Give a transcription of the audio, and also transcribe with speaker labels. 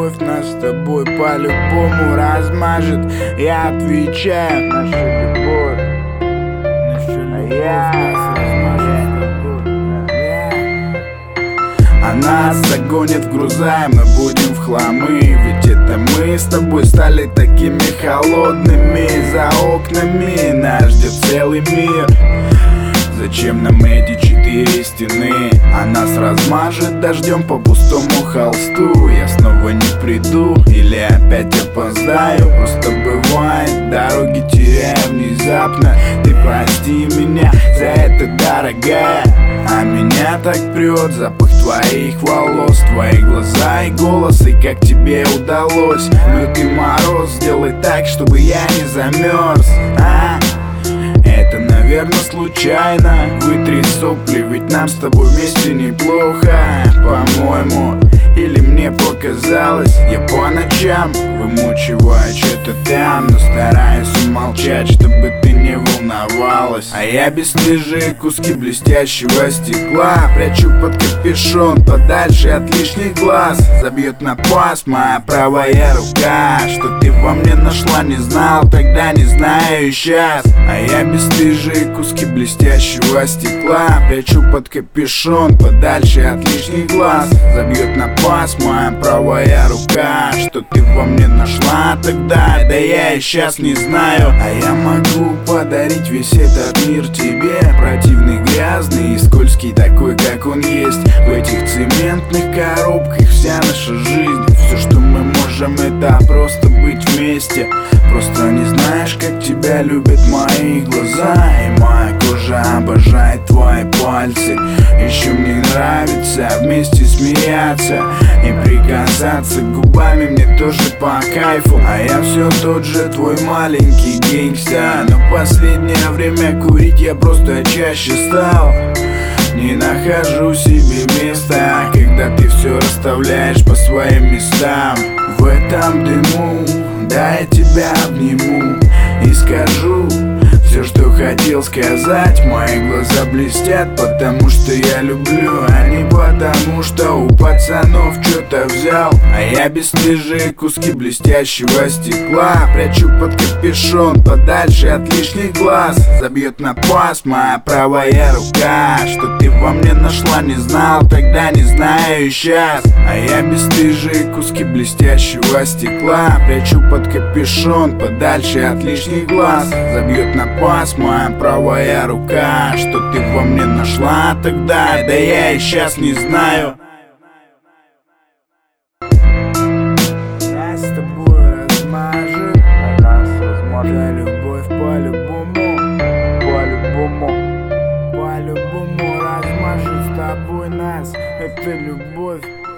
Speaker 1: любовь нас с тобой по-любому размажет. Я отвечаю, наша любовь. Наша любовь нас размажет а нас загонят в груза, и мы будем в хламы. Ведь это мы с тобой стали такими холодными За окнами. Нас ждет целый мир. Зачем нам эти четыре стены? А нас размажет дождем по пустому холсту приду или опять опоздаю? Просто бывает, дороги теряю внезапно. Ты прости меня за это, дорогая. А меня так прет запах твоих волос Твои глаза и голос, и как тебе удалось? Лютый мороз, сделай так, чтобы я не замерз а? Это, наверное, случайно. Вытри сопли, ведь нам с тобой вместе неплохо. По-моему, мне показалось Я по ночам вымучиваю что-то там Но стараюсь умолчать, чтобы ты не волновалась А я бесстыжие куски блестящего стекла. Прячу под капюшон подальше от лишних глаз. Забьет на пас моя правая рука. Что ты во мне нашла, не знал тогда, не знаю и сейчас. А я бесстыжие куски блестящего стекла. Прячу под капюшон подальше от лишних глаз. Забьет на пас моя правая рука. Что ты во мне нашла тогда, да я и сейчас не знаю. А я могу подарить весь этот мир тебе Противный, грязный и скользкий такой, как он есть. В этих цементных коробках вся наша жизнь. Все, что мы можем, это просто быть вместе. Просто не знаешь, как тебя любят мои глаза И моя кожа обожает твои пальцы. Еще мне нравится вместе смеяться И прикасаться губами мне тоже по кайфу. А я все тот же твой маленький гейнгста Но последнее время курить я просто чаще стал. Не нахожу себе места Когда ты все расставляешь по своим местам. В этом дыму, да я тебя обниму И скажу хотел сказать Мои глаза блестят, потому что я люблю А не потому, что у пацанов что-то взял? А я бесстыжие куски блестящего стекла. Прячу под капюшон подальше от лишних глаз. Забьет на пас моя правая рука. Что ты во мне нашла, не знал тогда, не знаю и сейчас А я бесстыжие куски блестящего стекла. Прячу под капюшон подальше от лишних глаз. Забьет на пас моя правая рука. Что ты во мне нашла тогда, да я и сейчас не знаю По-любому размажет с